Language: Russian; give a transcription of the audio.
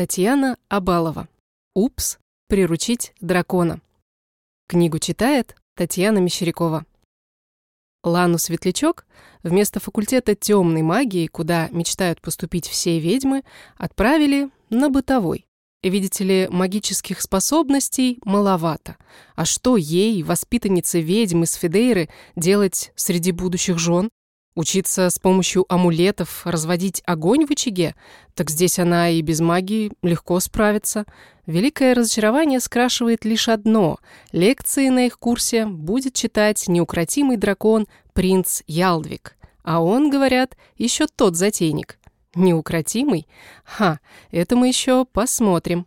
Татьяна Абалова. Упс, приручить дракона. Книгу читает Татьяна Мещерякова. Лану Светлячок вместо факультета темной магии, куда мечтают поступить все ведьмы, отправили на бытовой. Видите ли, магических способностей маловато. А что ей, воспитаннице ведьмы с Федейры, делать среди будущих жен? Учиться с помощью амулетов разводить огонь в очаге? Так здесь она и без магии легко справится. Великое разочарование скрашивает лишь одно. Лекции на их курсе будет читать неукротимый дракон принц Ялдвик. А он, говорят, еще тот затейник. Неукротимый? Ха, это мы еще посмотрим.